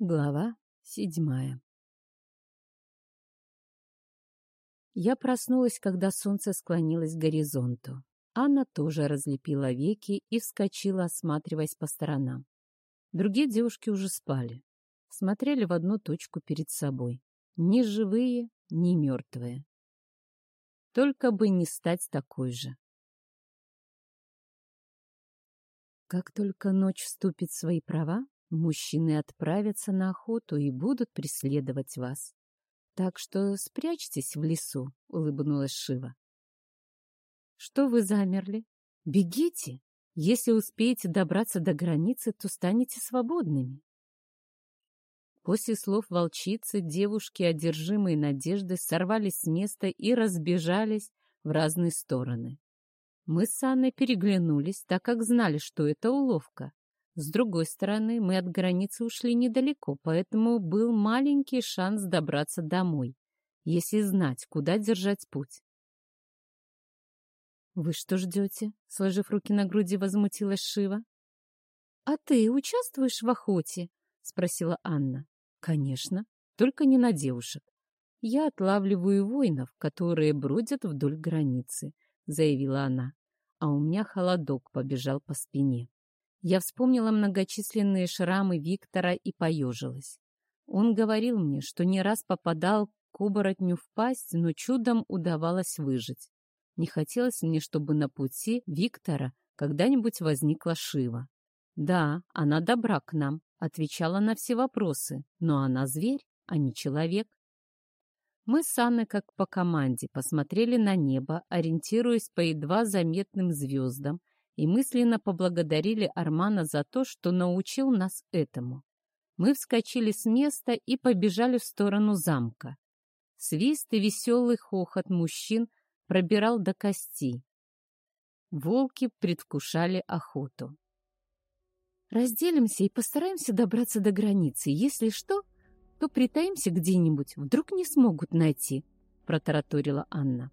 Глава седьмая Я проснулась, когда солнце склонилось к горизонту. Анна тоже разлепила веки и вскочила, осматриваясь по сторонам. Другие девушки уже спали. Смотрели в одну точку перед собой. Ни живые, ни мертвые. Только бы не стать такой же. Как только ночь вступит в свои права, Мужчины отправятся на охоту и будут преследовать вас. Так что спрячьтесь в лесу, — улыбнулась Шива. Что вы замерли? Бегите! Если успеете добраться до границы, то станете свободными. После слов волчицы девушки, одержимые надеждой, сорвались с места и разбежались в разные стороны. Мы с Анной переглянулись, так как знали, что это уловка. С другой стороны, мы от границы ушли недалеко, поэтому был маленький шанс добраться домой, если знать, куда держать путь. «Вы что ждете?» — сложив руки на груди, возмутилась Шива. «А ты участвуешь в охоте?» — спросила Анна. «Конечно, только не на девушек. Я отлавливаю воинов, которые бродят вдоль границы», — заявила она. А у меня холодок побежал по спине. Я вспомнила многочисленные шрамы Виктора и поежилась. Он говорил мне, что не раз попадал к оборотню в пасть, но чудом удавалось выжить. Не хотелось мне, чтобы на пути Виктора когда-нибудь возникла Шива. Да, она добра к нам, отвечала на все вопросы, но она зверь, а не человек. Мы с Анной, как по команде, посмотрели на небо, ориентируясь по едва заметным звездам, и мысленно поблагодарили Армана за то, что научил нас этому. Мы вскочили с места и побежали в сторону замка. Свист и веселый хохот мужчин пробирал до костей. Волки предвкушали охоту. «Разделимся и постараемся добраться до границы. Если что, то притаимся где-нибудь, вдруг не смогут найти», — протараторила Анна.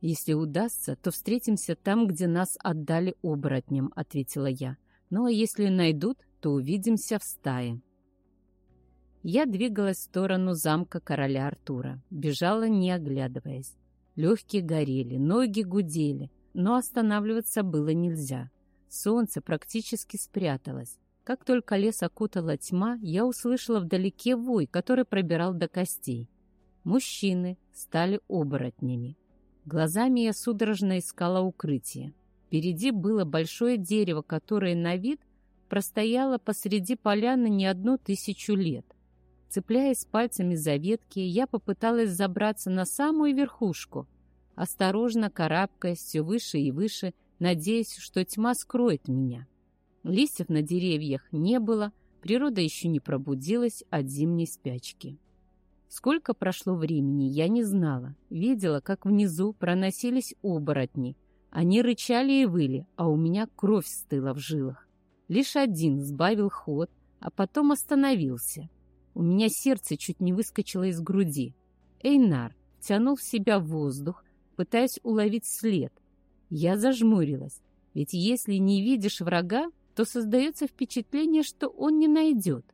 «Если удастся, то встретимся там, где нас отдали оборотням», — ответила я. «Ну а если найдут, то увидимся в стае». Я двигалась в сторону замка короля Артура, бежала, не оглядываясь. Легкие горели, ноги гудели, но останавливаться было нельзя. Солнце практически спряталось. Как только лес окутала тьма, я услышала вдалеке вой, который пробирал до костей. Мужчины стали оборотнями. Глазами я судорожно искала укрытие. Впереди было большое дерево, которое на вид простояло посреди поляны не одну тысячу лет. Цепляясь пальцами за ветки, я попыталась забраться на самую верхушку, осторожно карабкаясь все выше и выше, надеясь, что тьма скроет меня. Листьев на деревьях не было, природа еще не пробудилась от зимней спячки. Сколько прошло времени, я не знала. Видела, как внизу проносились оборотни. Они рычали и выли, а у меня кровь стыла в жилах. Лишь один сбавил ход, а потом остановился. У меня сердце чуть не выскочило из груди. Эйнар тянул в себя воздух, пытаясь уловить след. Я зажмурилась, ведь если не видишь врага, то создается впечатление, что он не найдет.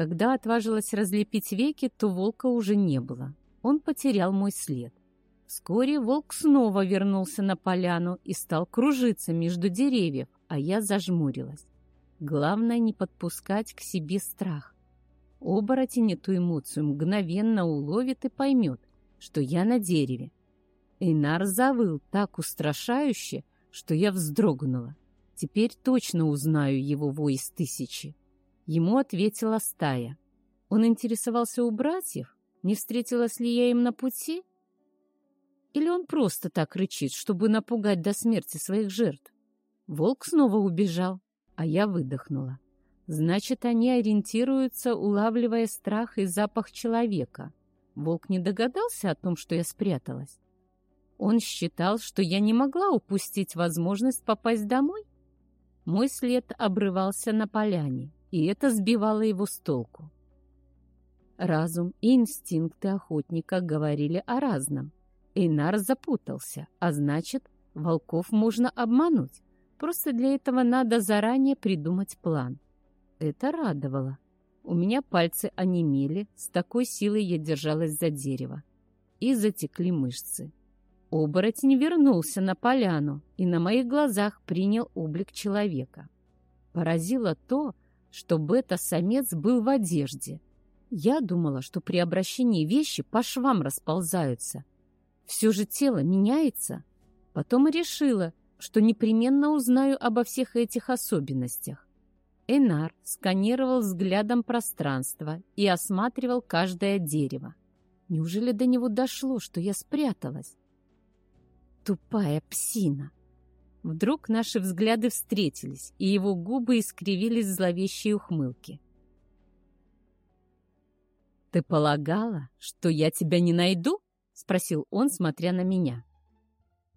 Когда отважилась разлепить веки, то волка уже не было. Он потерял мой след. Вскоре волк снова вернулся на поляну и стал кружиться между деревьев, а я зажмурилась. Главное не подпускать к себе страх. Оборотень эту эмоцию мгновенно уловит и поймет, что я на дереве. Эйнар завыл так устрашающе, что я вздрогнула. Теперь точно узнаю его вой из тысячи. Ему ответила стая. Он интересовался у братьев, не встретилась ли я им на пути? Или он просто так рычит, чтобы напугать до смерти своих жертв? Волк снова убежал, а я выдохнула. Значит, они ориентируются, улавливая страх и запах человека. Волк не догадался о том, что я спряталась. Он считал, что я не могла упустить возможность попасть домой? Мой след обрывался на поляне и это сбивало его с толку. Разум и инстинкты охотника говорили о разном. Эйнар запутался, а значит, волков можно обмануть. Просто для этого надо заранее придумать план. Это радовало. У меня пальцы онемели, с такой силой я держалась за дерево. И затекли мышцы. Оборотень вернулся на поляну и на моих глазах принял облик человека. Поразило то, что бета-самец был в одежде. Я думала, что при обращении вещи по швам расползаются. Все же тело меняется. Потом и решила, что непременно узнаю обо всех этих особенностях. Энар сканировал взглядом пространство и осматривал каждое дерево. Неужели до него дошло, что я спряталась? Тупая псина! Вдруг наши взгляды встретились, и его губы искривились в зловещей ухмылки. «Ты полагала, что я тебя не найду?» — спросил он, смотря на меня.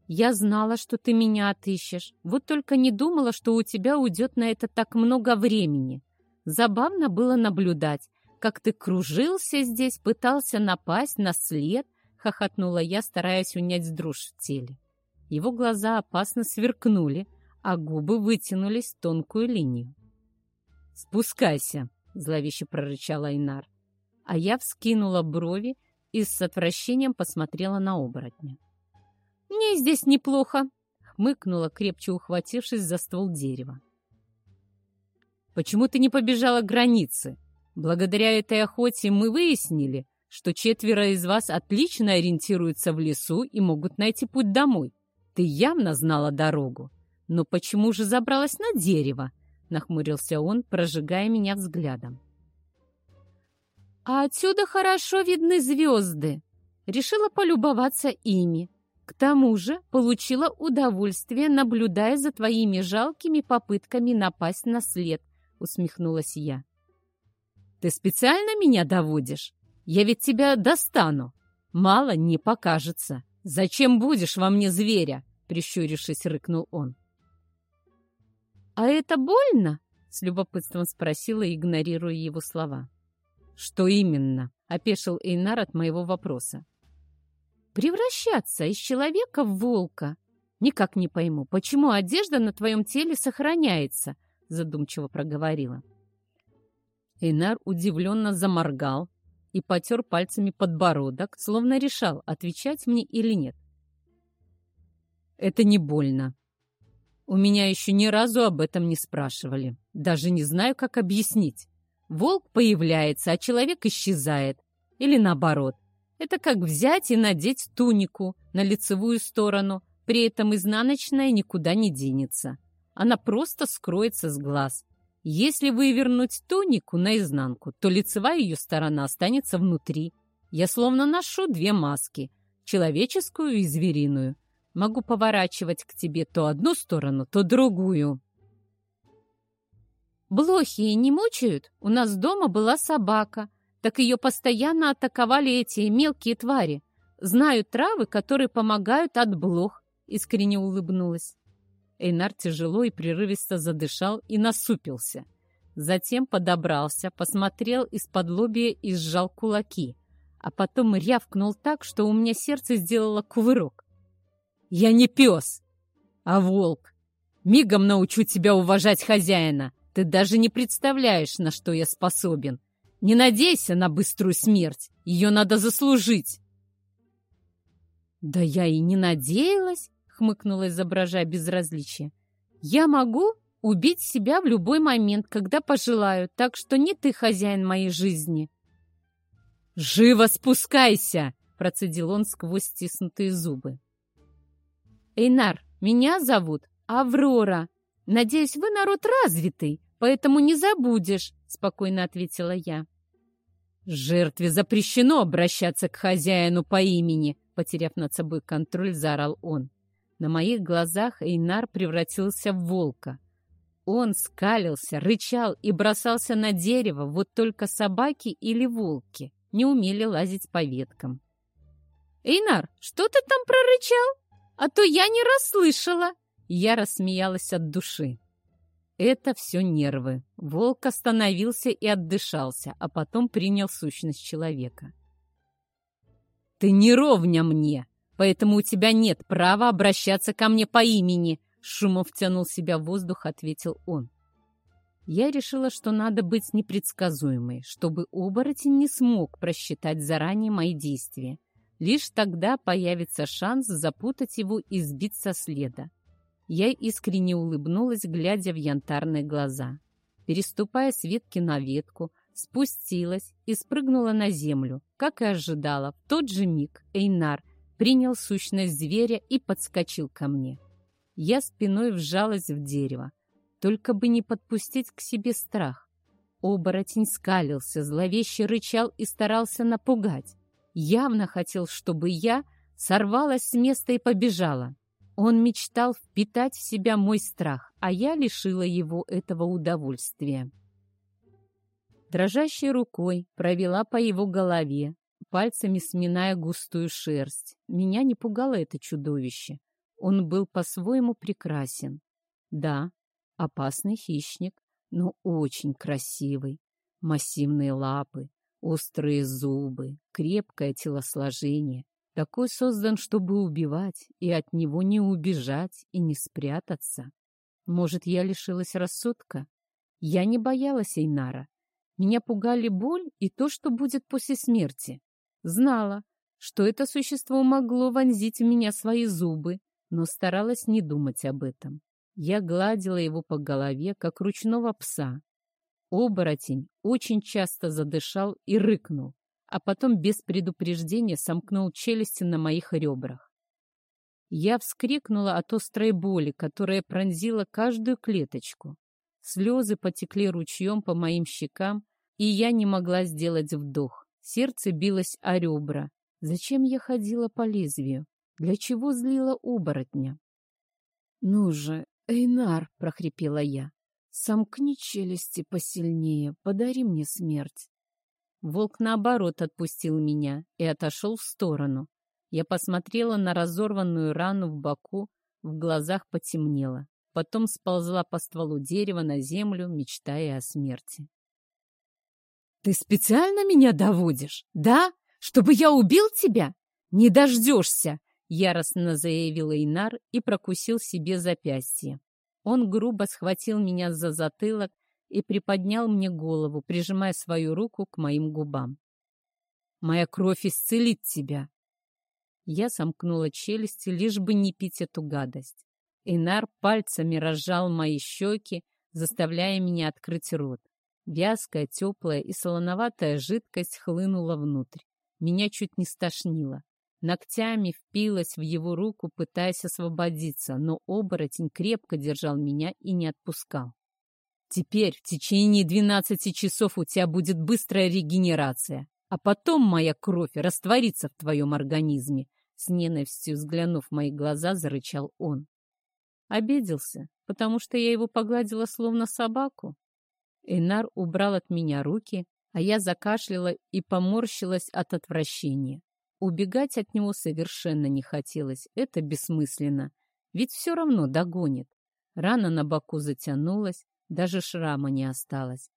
«Я знала, что ты меня отыщешь, вот только не думала, что у тебя уйдет на это так много времени. Забавно было наблюдать, как ты кружился здесь, пытался напасть на след, — хохотнула я, стараясь унять дрожь в теле. Его глаза опасно сверкнули, а губы вытянулись в тонкую линию. «Спускайся!» — зловеще прорычал Айнар. А я вскинула брови и с отвращением посмотрела на оборотня. «Мне здесь неплохо!» — хмыкнула, крепче ухватившись за ствол дерева. «Почему ты не побежала к границе? Благодаря этой охоте мы выяснили, что четверо из вас отлично ориентируются в лесу и могут найти путь домой. Ты явно знала дорогу. Но почему же забралась на дерево? Нахмурился он, прожигая меня взглядом. А отсюда хорошо видны звезды. Решила полюбоваться ими. К тому же получила удовольствие, наблюдая за твоими жалкими попытками напасть на след, усмехнулась я. Ты специально меня доводишь? Я ведь тебя достану. Мало не покажется. «Зачем будешь во мне зверя?» — прищурившись, рыкнул он. «А это больно?» — с любопытством спросила, игнорируя его слова. «Что именно?» — опешил Эйнар от моего вопроса. «Превращаться из человека в волка. Никак не пойму, почему одежда на твоем теле сохраняется?» — задумчиво проговорила. Эйнар удивленно заморгал, и потер пальцами подбородок, словно решал, отвечать мне или нет. «Это не больно. У меня еще ни разу об этом не спрашивали. Даже не знаю, как объяснить. Волк появляется, а человек исчезает. Или наоборот. Это как взять и надеть тунику на лицевую сторону, при этом изнаночная никуда не денется. Она просто скроется с глаз. Если вывернуть тунику наизнанку, то лицевая ее сторона останется внутри. Я словно ношу две маски — человеческую и звериную. Могу поворачивать к тебе то одну сторону, то другую. Блохи не мучают? У нас дома была собака. Так ее постоянно атаковали эти мелкие твари. Знаю травы, которые помогают от блох. Искренне улыбнулась. Эйнар тяжело и прерывисто задышал и насупился. Затем подобрался, посмотрел из-под лобья и сжал кулаки, а потом рявкнул так, что у меня сердце сделало кувырок. «Я не пес, а волк. Мигом научу тебя уважать хозяина. Ты даже не представляешь, на что я способен. Не надейся на быструю смерть, ее надо заслужить». «Да я и не надеялась», хмыкнула, изображая безразличие. «Я могу убить себя в любой момент, когда пожелаю, так что не ты хозяин моей жизни». «Живо спускайся!» — процедил он сквозь стиснутые зубы. «Эйнар, меня зовут Аврора. Надеюсь, вы народ развитый, поэтому не забудешь», — спокойно ответила я. «Жертве запрещено обращаться к хозяину по имени», — потеряв над собой контроль, заорал он. На моих глазах Эйнар превратился в волка. Он скалился, рычал и бросался на дерево, вот только собаки или волки не умели лазить по веткам. «Эйнар, что ты там прорычал? А то я не расслышала!» Я рассмеялась от души. Это все нервы. Волк остановился и отдышался, а потом принял сущность человека. «Ты не ровня мне!» Поэтому у тебя нет права обращаться ко мне по имени», — шумом втянул себя в воздух, ответил он. Я решила, что надо быть непредсказуемой, чтобы оборотень не смог просчитать заранее мои действия. Лишь тогда появится шанс запутать его и сбить со следа. Я искренне улыбнулась, глядя в янтарные глаза. Переступая с ветки на ветку, спустилась и спрыгнула на землю. Как и ожидала, в тот же миг Эйнар принял сущность зверя и подскочил ко мне. Я спиной вжалась в дерево, только бы не подпустить к себе страх. Оборотень скалился, зловеще рычал и старался напугать. Явно хотел, чтобы я сорвалась с места и побежала. Он мечтал впитать в себя мой страх, а я лишила его этого удовольствия. Дрожащей рукой провела по его голове, пальцами сминая густую шерсть. Меня не пугало это чудовище. Он был по-своему прекрасен. Да, опасный хищник, но очень красивый. Массивные лапы, острые зубы, крепкое телосложение. Такой создан, чтобы убивать, и от него не убежать и не спрятаться. Может, я лишилась рассудка? Я не боялась Эйнара. Меня пугали боль и то, что будет после смерти. Знала, что это существо могло вонзить в меня свои зубы, но старалась не думать об этом. Я гладила его по голове, как ручного пса. Оборотень очень часто задышал и рыкнул, а потом без предупреждения сомкнул челюсти на моих ребрах. Я вскрикнула от острой боли, которая пронзила каждую клеточку. Слезы потекли ручьем по моим щекам, и я не могла сделать вдох. Сердце билось о ребра. Зачем я ходила по лезвию? Для чего злила оборотня? «Ну же, Эйнар!» — прохрипела я. «Сомкни челюсти посильнее, подари мне смерть». Волк, наоборот, отпустил меня и отошел в сторону. Я посмотрела на разорванную рану в боку, в глазах потемнело. Потом сползла по стволу дерева на землю, мечтая о смерти. «Ты специально меня доводишь, да? Чтобы я убил тебя? Не дождешься!» Яростно заявил Эйнар и прокусил себе запястье. Он грубо схватил меня за затылок и приподнял мне голову, прижимая свою руку к моим губам. «Моя кровь исцелит тебя!» Я сомкнула челюсти, лишь бы не пить эту гадость. Эйнар пальцами разжал мои щеки, заставляя меня открыть рот. Вязкая, теплая и солоноватая жидкость хлынула внутрь. Меня чуть не стошнило. Ногтями впилась в его руку, пытаясь освободиться, но оборотень крепко держал меня и не отпускал. «Теперь в течение двенадцати часов у тебя будет быстрая регенерация, а потом моя кровь растворится в твоем организме», с ненавистью взглянув в мои глаза, зарычал он. Обиделся, потому что я его погладила словно собаку. Эйнар убрал от меня руки, а я закашляла и поморщилась от отвращения. Убегать от него совершенно не хотелось, это бессмысленно, ведь все равно догонит. Рана на боку затянулась, даже шрама не осталось.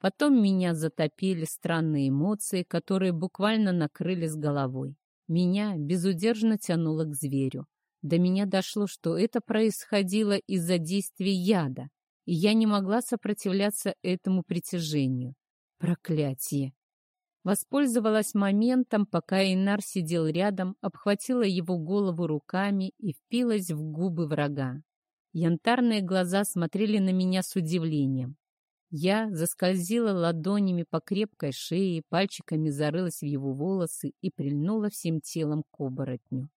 Потом меня затопили странные эмоции, которые буквально накрыли с головой. Меня безудержно тянуло к зверю. До меня дошло, что это происходило из-за действия яда и я не могла сопротивляться этому притяжению. Проклятие! Воспользовалась моментом, пока Инар сидел рядом, обхватила его голову руками и впилась в губы врага. Янтарные глаза смотрели на меня с удивлением. Я заскользила ладонями по крепкой шее, пальчиками зарылась в его волосы и прильнула всем телом к оборотню.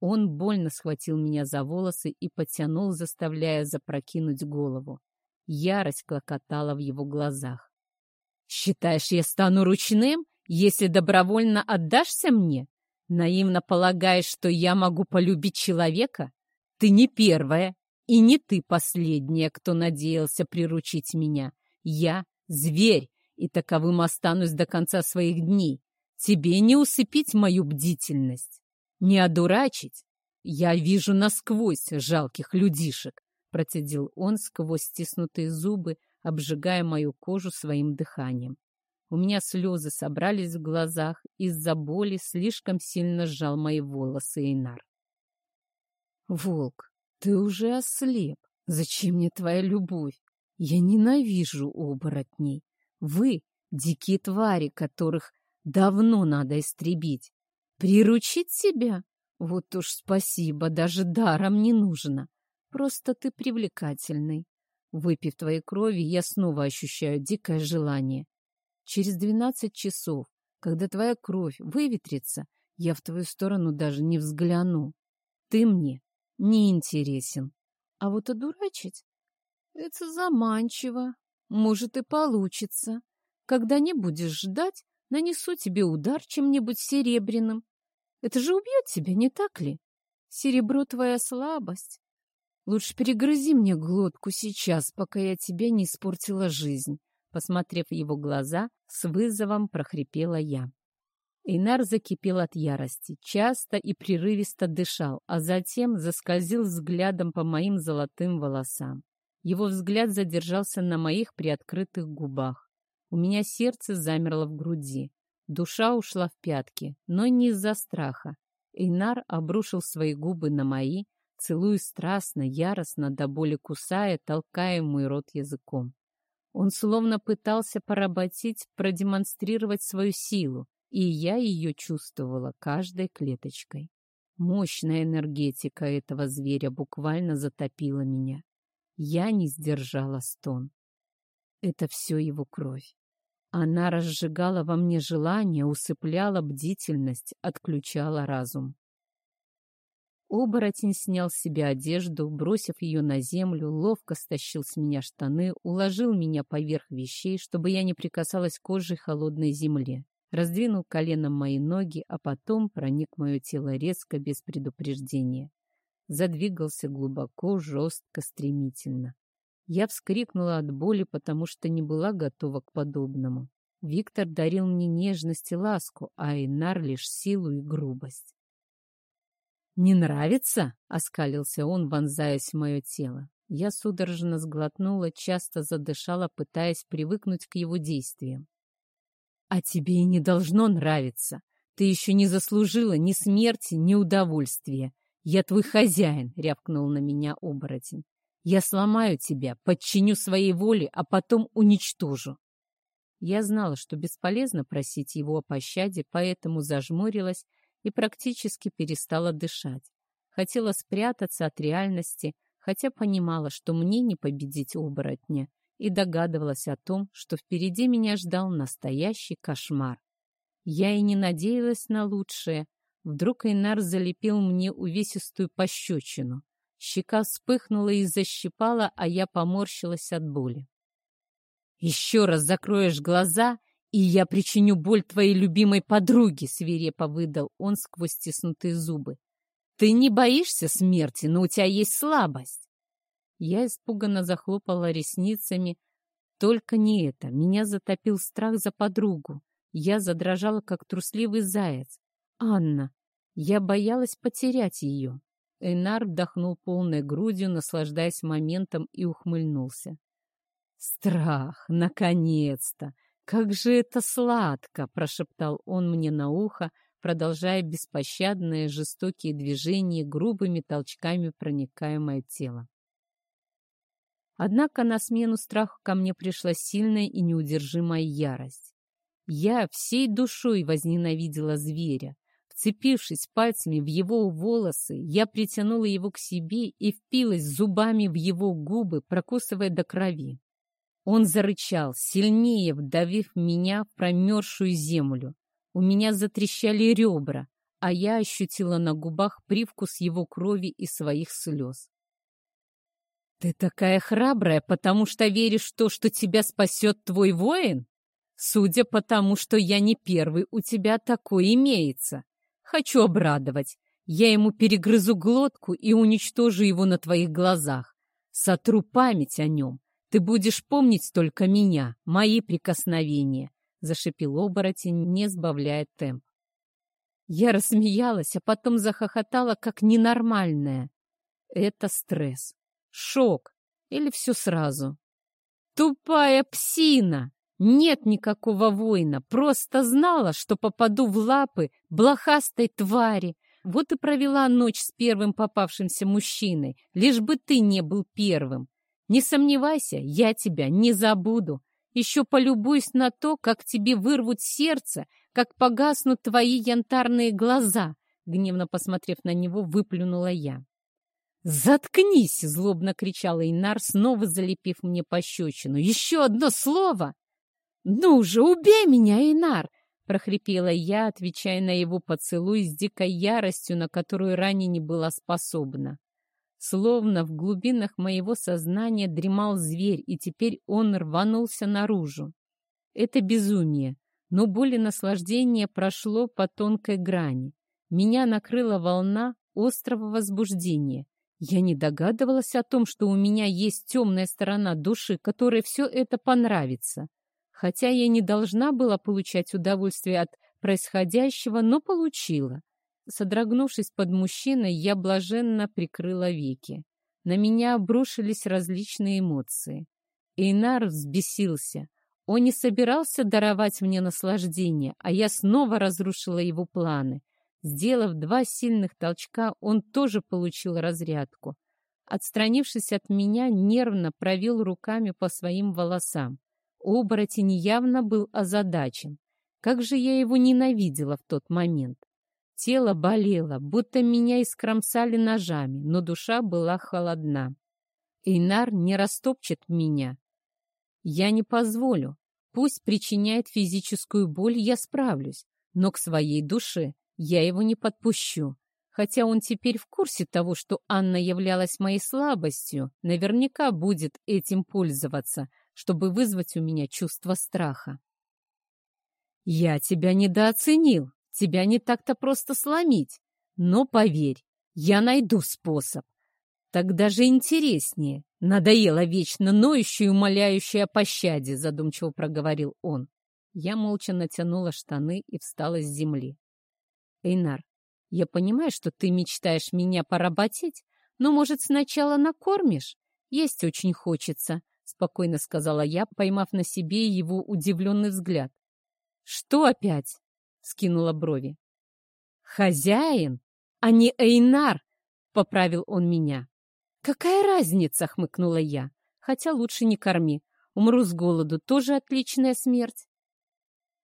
Он больно схватил меня за волосы и потянул, заставляя запрокинуть голову. Ярость клокотала в его глазах. «Считаешь, я стану ручным, если добровольно отдашься мне? Наивно полагаешь, что я могу полюбить человека? Ты не первая, и не ты последняя, кто надеялся приручить меня. Я — зверь, и таковым останусь до конца своих дней. Тебе не усыпить мою бдительность, не одурачить. Я вижу насквозь жалких людишек, Процедил он сквозь стиснутые зубы, обжигая мою кожу своим дыханием. У меня слезы собрались в глазах, из-за боли слишком сильно сжал мои волосы Эйнар. «Волк, ты уже ослеп. Зачем мне твоя любовь? Я ненавижу оборотней. Вы — дикие твари, которых давно надо истребить. Приручить себя? Вот уж спасибо, даже даром не нужно. Просто ты привлекательный. Выпив твоей крови, я снова ощущаю дикое желание. Через двенадцать часов, когда твоя кровь выветрится, я в твою сторону даже не взгляну. Ты мне не интересен. А вот одурачить — это заманчиво. Может, и получится. Когда не будешь ждать, нанесу тебе удар чем-нибудь серебряным. Это же убьет тебя, не так ли? Серебро — твоя слабость. Лучше перегрызи мне глотку сейчас, пока я тебе не испортила жизнь. Посмотрев в его глаза, с вызовом прохрипела я. Эйнар закипел от ярости, часто и прерывисто дышал, а затем заскользил взглядом по моим золотым волосам. Его взгляд задержался на моих приоткрытых губах. У меня сердце замерло в груди. Душа ушла в пятки, но не из-за страха. Эйнар обрушил свои губы на мои, целуя страстно, яростно, до боли кусая, толкая мой рот языком. Он словно пытался поработить, продемонстрировать свою силу, и я ее чувствовала каждой клеточкой. Мощная энергетика этого зверя буквально затопила меня. Я не сдержала стон. Это все его кровь. Она разжигала во мне желание, усыпляла бдительность, отключала разум. Оборотень снял с себя одежду, бросив ее на землю, ловко стащил с меня штаны, уложил меня поверх вещей, чтобы я не прикасалась кожей холодной земле. Раздвинул коленом мои ноги, а потом проник мое тело резко, без предупреждения. Задвигался глубоко, жестко, стремительно. Я вскрикнула от боли, потому что не была готова к подобному. Виктор дарил мне нежность и ласку, а Инар лишь силу и грубость. «Не нравится?» — оскалился он, вонзаясь в мое тело. Я судорожно сглотнула, часто задышала, пытаясь привыкнуть к его действиям. «А тебе и не должно нравиться. Ты еще не заслужила ни смерти, ни удовольствия. Я твой хозяин», — рявкнул на меня оборотень. Я сломаю тебя, подчиню своей воле, а потом уничтожу. Я знала, что бесполезно просить его о пощаде, поэтому зажмурилась и практически перестала дышать. Хотела спрятаться от реальности, хотя понимала, что мне не победить оборотня, и догадывалась о том, что впереди меня ждал настоящий кошмар. Я и не надеялась на лучшее. Вдруг Эйнар залепил мне увесистую пощечину. Щека вспыхнула и защипала, а я поморщилась от боли. «Еще раз закроешь глаза, и я причиню боль твоей любимой подруге!» — свирепо выдал он сквозь стиснутые зубы. «Ты не боишься смерти, но у тебя есть слабость!» Я испуганно захлопала ресницами. Только не это. Меня затопил страх за подругу. Я задрожала, как трусливый заяц. «Анна!» Я боялась потерять ее. Эйнар вдохнул полной грудью, наслаждаясь моментом, и ухмыльнулся. «Страх! Наконец-то! Как же это сладко!» — прошептал он мне на ухо, продолжая беспощадные жестокие движения, грубыми толчками проникая в мое тело. Однако на смену страху ко мне пришла сильная и неудержимая ярость. Я всей душой возненавидела зверя, Вцепившись пальцами в его волосы, я притянула его к себе и впилась зубами в его губы, прокусывая до крови. Он зарычал, сильнее вдавив меня в промерзшую землю. У меня затрещали ребра, а я ощутила на губах привкус его крови и своих слез. «Ты такая храбрая, потому что веришь в то, что тебя спасет твой воин? Судя по тому, что я не первый, у тебя такое имеется. Хочу обрадовать. Я ему перегрызу глотку и уничтожу его на твоих глазах. Сотру память о нем. Ты будешь помнить только меня, мои прикосновения, — зашипел оборотень, не сбавляя темп. Я рассмеялась, а потом захохотала, как ненормальная. Это стресс, шок или все сразу. Тупая псина! Нет никакого воина, просто знала, что попаду в лапы блохастой твари. Вот и провела ночь с первым попавшимся мужчиной, лишь бы ты не был первым. Не сомневайся, я тебя не забуду. Еще полюбуюсь на то, как тебе вырвут сердце, как погаснут твои янтарные глаза, гневно посмотрев на него, выплюнула я. «Заткнись!» — злобно кричал Эйнар, снова залепив мне пощечину. «Еще одно слово!» «Ну же, убей меня, Эйнар!» — прохрипела я, отвечая на его поцелуй с дикой яростью, на которую ранее не была способна. Словно в глубинах моего сознания дремал зверь, и теперь он рванулся наружу. Это безумие, но боль и наслаждение прошло по тонкой грани. Меня накрыла волна острого возбуждения. Я не догадывалась о том, что у меня есть темная сторона души, которой все это понравится. Хотя я не должна была получать удовольствие от происходящего, но получила. Содрогнувшись под мужчиной, я блаженно прикрыла веки. На меня обрушились различные эмоции. Эйнар взбесился. Он не собирался даровать мне наслаждение, а я снова разрушила его планы. Сделав два сильных толчка, он тоже получил разрядку. Отстранившись от меня, нервно провел руками по своим волосам. Оборотень явно был озадачен. Как же я его ненавидела в тот момент. Тело болело, будто меня искромсали ножами, но душа была холодна. Эйнар не растопчет меня. Я не позволю. Пусть причиняет физическую боль, я справлюсь, но к своей душе я его не подпущу. Хотя он теперь в курсе того, что Анна являлась моей слабостью, наверняка будет этим пользоваться, чтобы вызвать у меня чувство страха. «Я тебя недооценил. Тебя не так-то просто сломить. Но поверь, я найду способ. Так даже интереснее. Надоело вечно ноющее и умоляющее о пощаде, задумчиво проговорил он. Я молча натянула штаны и встала с земли. Эйнар, я понимаю, что ты мечтаешь меня поработить, но, может, сначала накормишь? Есть очень хочется, спокойно сказала я, поймав на себе его удивленный взгляд. Что опять? Скинула брови. Хозяин, а не Эйнар, поправил он меня. Какая разница, хмыкнула я. Хотя лучше не корми. Умру с голоду, тоже отличная смерть.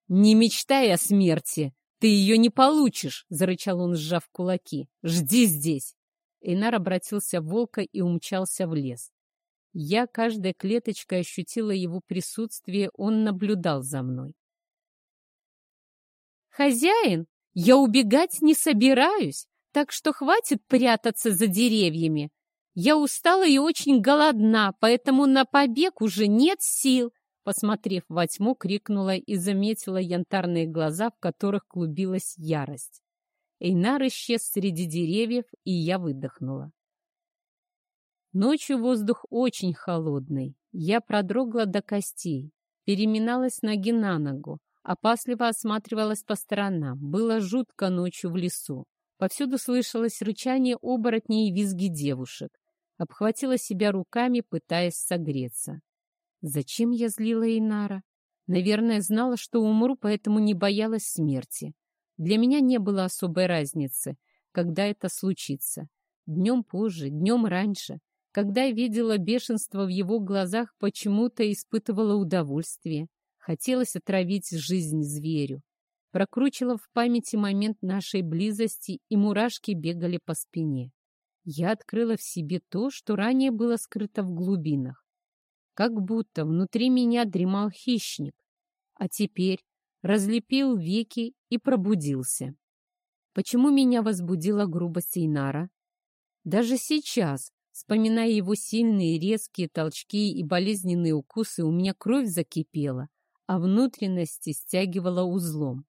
Не мечтай о смерти, «Ты ее не получишь!» — зарычал он, сжав кулаки. «Жди здесь!» Эйнар обратился в волка и умчался в лес. Я каждой клеточкой ощутила его присутствие, он наблюдал за мной. «Хозяин, я убегать не собираюсь, так что хватит прятаться за деревьями. Я устала и очень голодна, поэтому на побег уже нет сил. Посмотрев во тьму, крикнула и заметила янтарные глаза, в которых клубилась ярость. Эйнар исчез среди деревьев, и я выдохнула. Ночью воздух очень холодный. Я продрогла до костей, переминалась ноги на ногу, опасливо осматривалась по сторонам. Было жутко ночью в лесу. Повсюду слышалось рычание оборотней и визги девушек. Обхватила себя руками, пытаясь согреться. Зачем я злила Инара? Наверное, знала, что умру, поэтому не боялась смерти. Для меня не было особой разницы, когда это случится. Днем позже, днем раньше. Когда видела бешенство в его глазах, почему-то испытывала удовольствие. Хотелось отравить жизнь зверю. Прокручила в памяти момент нашей близости, и мурашки бегали по спине. Я открыла в себе то, что ранее было скрыто в глубинах как будто внутри меня дремал хищник, а теперь разлепил веки и пробудился. Почему меня возбудила грубость Инара? Даже сейчас, вспоминая его сильные резкие толчки и болезненные укусы, у меня кровь закипела, а внутренности стягивала узлом.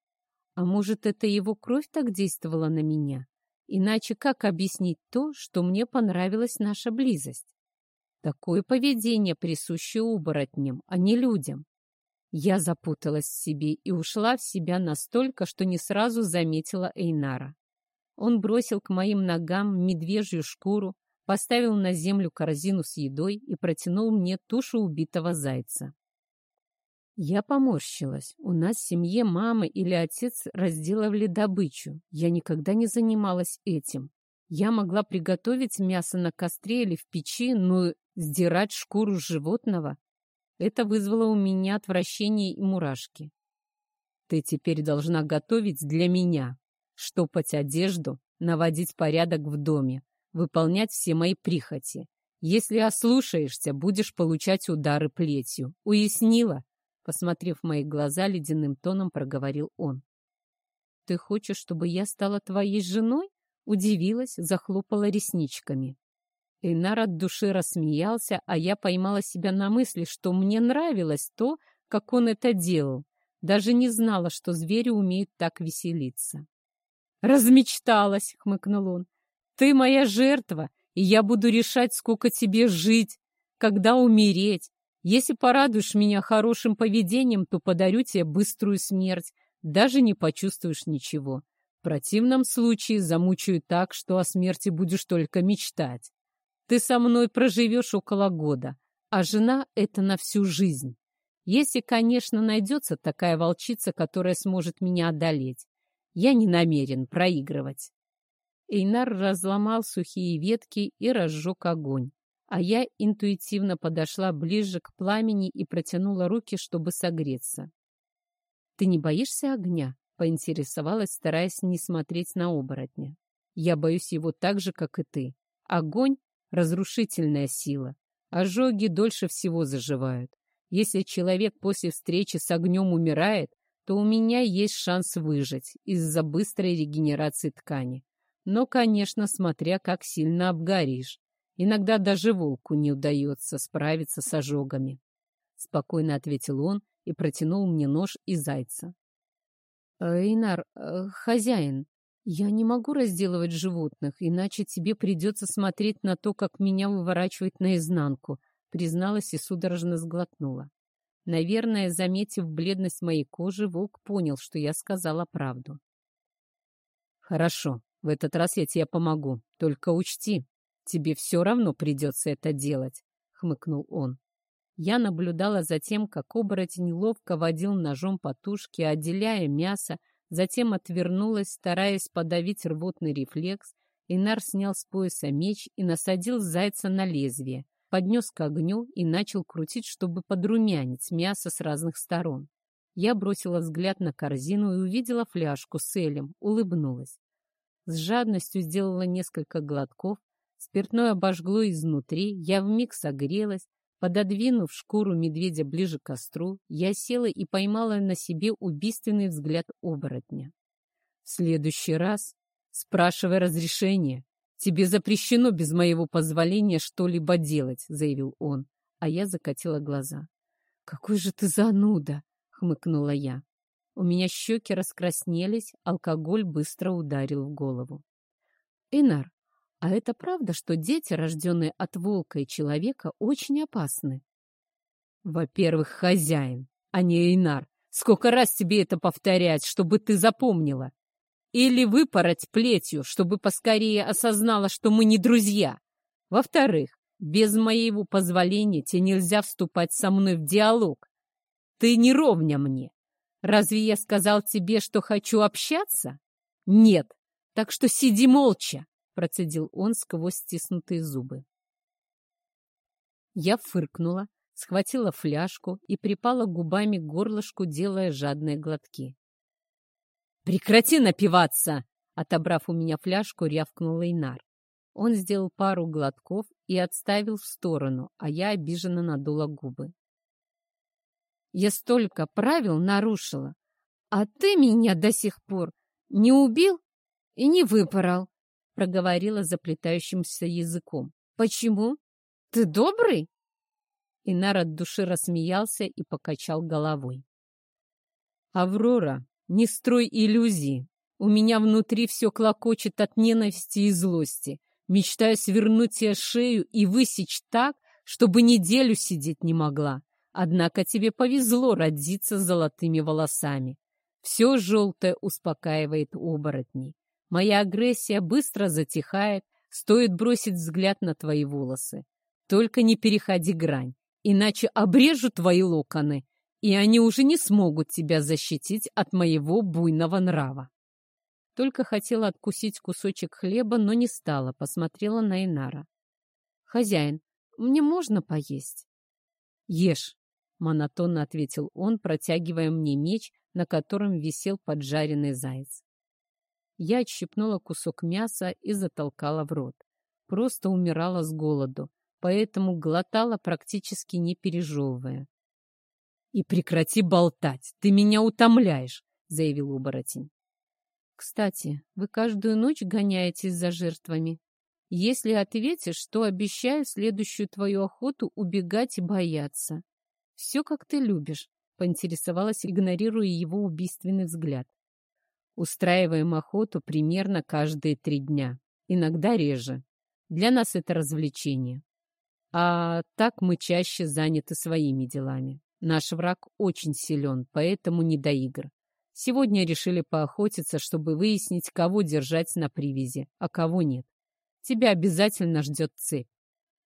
А может, это его кровь так действовала на меня? Иначе как объяснить то, что мне понравилась наша близость? Такое поведение присуще оборотням, а не людям. Я запуталась в себе и ушла в себя настолько, что не сразу заметила Эйнара. Он бросил к моим ногам медвежью шкуру, поставил на землю корзину с едой и протянул мне тушу убитого зайца. Я поморщилась. У нас в семье мама или отец разделывали добычу. Я никогда не занималась этим. Я могла приготовить мясо на костре или в печи, но сдирать шкуру животного — это вызвало у меня отвращение и мурашки. Ты теперь должна готовить для меня, штопать одежду, наводить порядок в доме, выполнять все мои прихоти. Если ослушаешься, будешь получать удары плетью. Уяснила? Посмотрев в мои глаза, ледяным тоном проговорил он. Ты хочешь, чтобы я стала твоей женой? Удивилась, захлопала ресничками. Эйнар от души рассмеялся, а я поймала себя на мысли, что мне нравилось то, как он это делал. Даже не знала, что звери умеют так веселиться. «Размечталась!» — хмыкнул он. «Ты моя жертва, и я буду решать, сколько тебе жить, когда умереть. Если порадуешь меня хорошим поведением, то подарю тебе быструю смерть, даже не почувствуешь ничего. В противном случае замучаю так, что о смерти будешь только мечтать. Ты со мной проживешь около года, а жена — это на всю жизнь. Если, конечно, найдется такая волчица, которая сможет меня одолеть. Я не намерен проигрывать. Эйнар разломал сухие ветки и разжег огонь, а я интуитивно подошла ближе к пламени и протянула руки, чтобы согреться. «Ты не боишься огня?» — поинтересовалась, стараясь не смотреть на оборотня. «Я боюсь его так же, как и ты. Огонь — разрушительная сила. Ожоги дольше всего заживают. Если человек после встречи с огнем умирает, то у меня есть шанс выжить из-за быстрой регенерации ткани. Но, конечно, смотря как сильно обгоришь. Иногда даже волку не удается справиться с ожогами. Спокойно ответил он и протянул мне нож и зайца. «Эйнар, э, хозяин, я не могу разделывать животных, иначе тебе придется смотреть на то, как меня выворачивает наизнанку», призналась и судорожно сглотнула. Наверное, заметив бледность моей кожи, волк понял, что я сказала правду. «Хорошо, в этот раз я тебе помогу. Только учти, тебе все равно придется это делать», — хмыкнул он. Я наблюдала за тем, как оборотень ловко водил ножом по тушке, отделяя мясо, затем отвернулась, стараясь подавить рвотный рефлекс, Инар снял с пояса меч и насадил зайца на лезвие, поднес к огню и начал крутить, чтобы подрумянить мясо с разных сторон. Я бросила взгляд на корзину и увидела фляжку с элем, улыбнулась. С жадностью сделала несколько глотков, спиртное обожгло изнутри, я вмиг согрелась, пододвинув шкуру медведя ближе к костру, я села и поймала на себе убийственный взгляд оборотня. В следующий раз спрашивай разрешение, «Тебе запрещено без моего позволения что-либо делать», — заявил он, а я закатила глаза. «Какой же ты зануда!» — хмыкнула я. У меня щеки раскраснелись, алкоголь быстро ударил в голову. «Инар, а это правда, что дети, рожденные от волка и человека, очень опасны?» «Во-первых, хозяин, а не Инар. Сколько раз тебе это повторять, чтобы ты запомнила? Или выпороть плетью, чтобы поскорее осознала, что мы не друзья. Во-вторых, без моего позволения тебе нельзя вступать со мной в диалог. Ты не ровня мне. Разве я сказал тебе, что хочу общаться? Нет. Так что сиди молча, процедил он сквозь стиснутые зубы. Я фыркнула, схватила фляжку и припала губами к горлышку, делая жадные глотки. «Прекрати напиваться!» Отобрав у меня фляжку, рявкнул Лейнар. Он сделал пару глотков и отставил в сторону, а я обиженно надула губы. «Я столько правил нарушила, а ты меня до сих пор не убил и не выпорол», проговорила заплетающимся языком. «Почему? Ты добрый?» Инар от души рассмеялся и покачал головой. «Аврора, не строй иллюзии. У меня внутри все клокочет от ненависти и злости. Мечтаю свернуть тебе шею и высечь так, чтобы неделю сидеть не могла. Однако тебе повезло родиться с золотыми волосами. Все желтое успокаивает оборотней. Моя агрессия быстро затихает, стоит бросить взгляд на твои волосы. Только не переходи грань, иначе обрежу твои локоны и они уже не смогут тебя защитить от моего буйного нрава. Только хотела откусить кусочек хлеба, но не стала, посмотрела на Инара. «Хозяин, мне можно поесть?» «Ешь», — монотонно ответил он, протягивая мне меч, на котором висел поджаренный заяц. Я отщипнула кусок мяса и затолкала в рот. Просто умирала с голоду, поэтому глотала практически не пережевывая. «И прекрати болтать, ты меня утомляешь», — заявил оборотень. «Кстати, вы каждую ночь гоняетесь за жертвами. Если ответишь, то обещаю следующую твою охоту убегать и бояться. Все, как ты любишь», — поинтересовалась, игнорируя его убийственный взгляд. Устраиваем охоту примерно каждые три дня, иногда реже. Для нас это развлечение. А так мы чаще заняты своими делами. Наш враг очень силен, поэтому не до игр. Сегодня решили поохотиться, чтобы выяснить, кого держать на привязи, а кого нет. Тебя обязательно ждет цепь.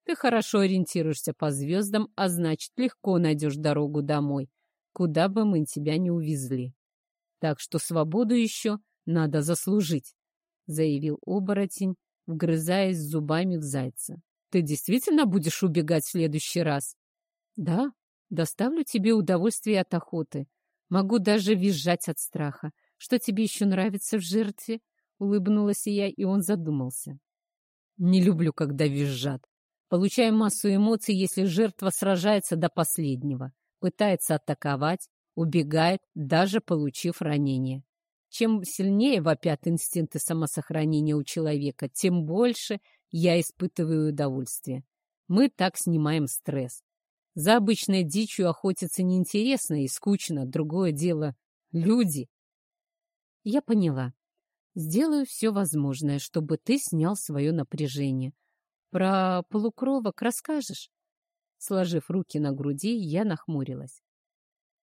Ты хорошо ориентируешься по звездам, а значит, легко найдешь дорогу домой, куда бы мы тебя не увезли. Так что свободу еще надо заслужить, — заявил оборотень, вгрызаясь зубами в зайца. Ты действительно будешь убегать в следующий раз? Да, доставлю тебе удовольствие от охоты. Могу даже визжать от страха. Что тебе еще нравится в жертве? Улыбнулась я, и он задумался. Не люблю, когда визжат. Получаю массу эмоций, если жертва сражается до последнего, пытается атаковать, убегает, даже получив ранение. Чем сильнее вопят инстинкты самосохранения у человека, тем больше я испытываю удовольствие. Мы так снимаем стресс. За обычной дичью охотиться неинтересно и скучно. Другое дело — люди. Я поняла. Сделаю все возможное, чтобы ты снял свое напряжение. Про полукровок расскажешь? Сложив руки на груди, я нахмурилась.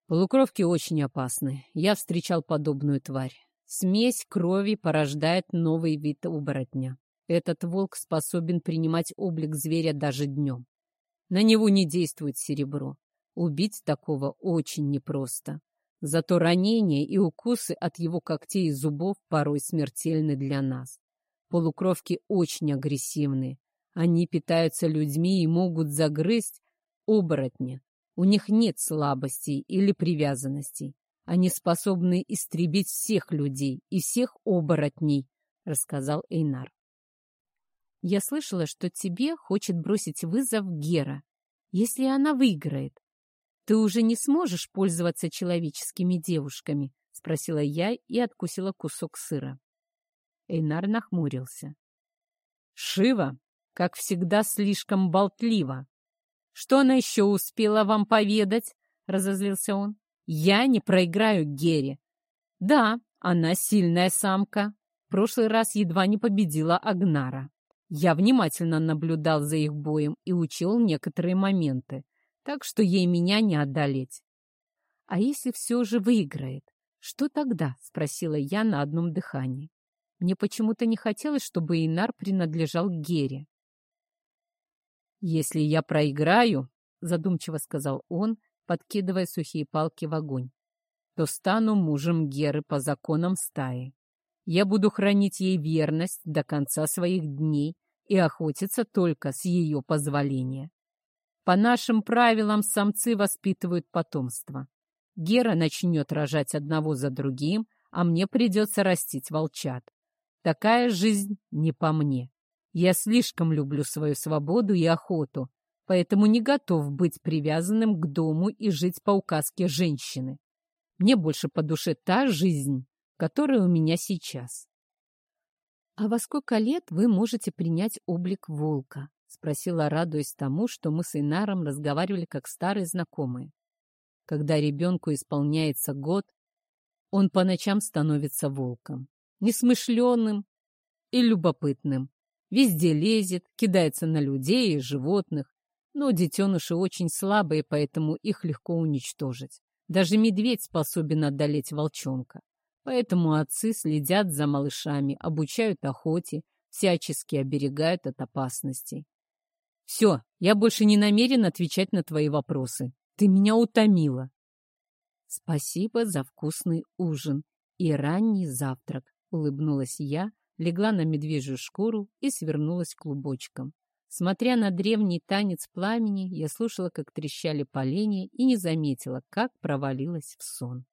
Полукровки очень опасны. Я встречал подобную тварь. Смесь крови порождает новый вид оборотня. Этот волк способен принимать облик зверя даже днем. На него не действует серебро. Убить такого очень непросто. Зато ранения и укусы от его когтей и зубов порой смертельны для нас. Полукровки очень агрессивны. Они питаются людьми и могут загрызть оборотня, у них нет слабостей или привязанностей. Они способны истребить всех людей и всех оборотней, рассказал Эйнар. Я слышала, что тебе хочет бросить вызов Гера. Если она выиграет, ты уже не сможешь пользоваться человеческими девушками, спросила я и откусила кусок сыра. Эйнар нахмурился. Шива, как всегда, слишком болтлива. «Что она еще успела вам поведать?» — разозлился он. «Я не проиграю Гере». «Да, она сильная самка. В прошлый раз едва не победила Агнара. Я внимательно наблюдал за их боем и учил некоторые моменты, так что ей меня не одолеть». «А если все же выиграет? Что тогда?» — спросила я на одном дыхании. Мне почему-то не хотелось, чтобы Инар принадлежал Гере. «Если я проиграю», — задумчиво сказал он, подкидывая сухие палки в огонь, то стану мужем Геры по законам стаи. Я буду хранить ей верность до конца своих дней и охотиться только с ее позволения. По нашим правилам самцы воспитывают потомство. Гера начнет рожать одного за другим, а мне придется растить волчат. Такая жизнь не по мне. Я слишком люблю свою свободу и охоту, поэтому не готов быть привязанным к дому и жить по указке женщины. Мне больше по душе та жизнь, которая у меня сейчас. — А во сколько лет вы можете принять облик волка? — спросила, радуясь тому, что мы с Инаром разговаривали как старые знакомые. Когда ребенку исполняется год, он по ночам становится волком, несмышленым и любопытным, Везде лезет, кидается на людей и животных. Но детеныши очень слабые, поэтому их легко уничтожить. Даже медведь способен одолеть волчонка. Поэтому отцы следят за малышами, обучают охоте, всячески оберегают от опасностей. Все, я больше не намерен отвечать на твои вопросы. Ты меня утомила. Спасибо за вкусный ужин и ранний завтрак, Улыбнулась я, легла на медвежью шкуру и свернулась клубочком. Смотря на древний танец пламени, я слушала, как трещали поленья, и не заметила, как провалилась в сон.